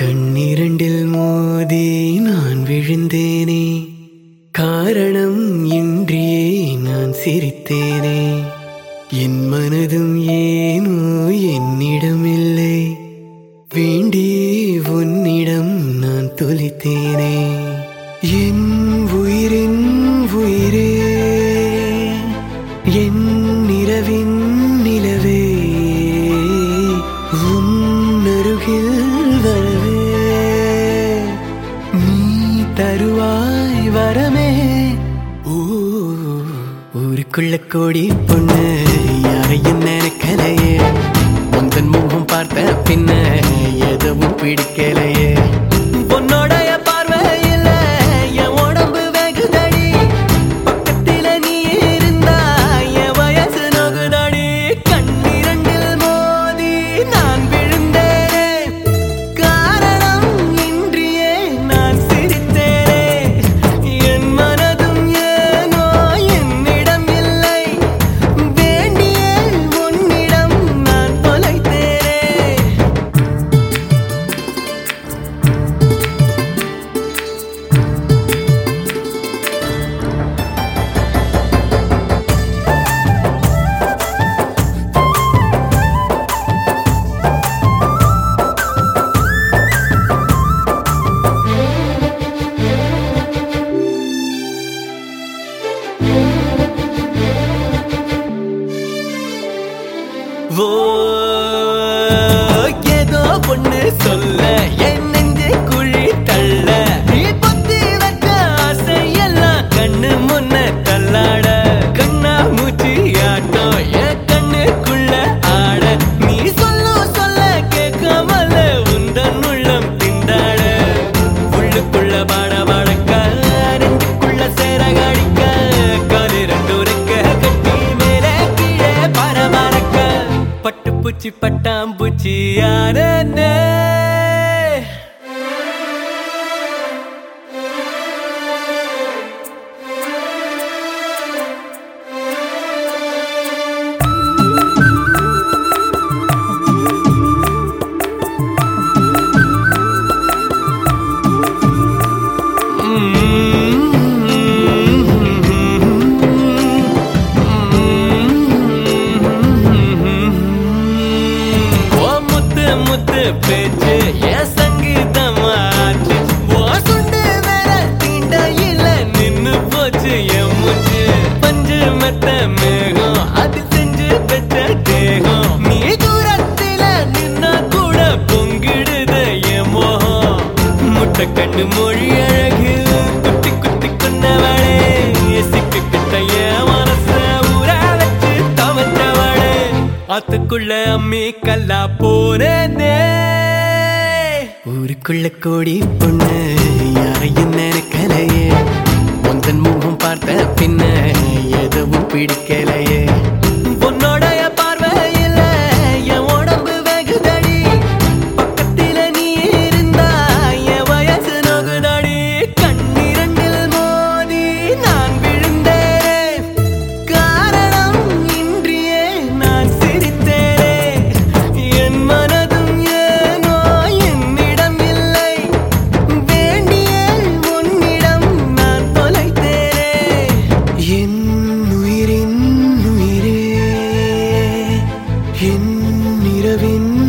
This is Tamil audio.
கண்ணிரண்டில் மோதி நான் விழுந்தேனே. காரணம் இன்றியே நான் சிரித்தேனே. என் மனதும் ஏனோ என்னிடமில்லை. வேண்டியே உன்னிடம் நான் துளித்தேனே என் உயிரின் உயிரே கொள்ளக்கோடி பொண்ணு யாரையும் நினைக்கலையே. உந்தன் முகம் பார்த்த பின்ன எதுவும் பிடிக்கலையே. ஓ ஏதோ ஒன்று சொல்ல பூச்சி பட்டாம்பூச்சி யாரு? ஆத்துக்குள்ள அம்மி கல்லா போனதே ஊருக்குள்ள கோடி பொண்ணு யாரையும் நினைக்கலையே. உந்தன் முகம் பார்த்த பின்ன எதுவும் பிடிக்கலையே. നിരവിൻ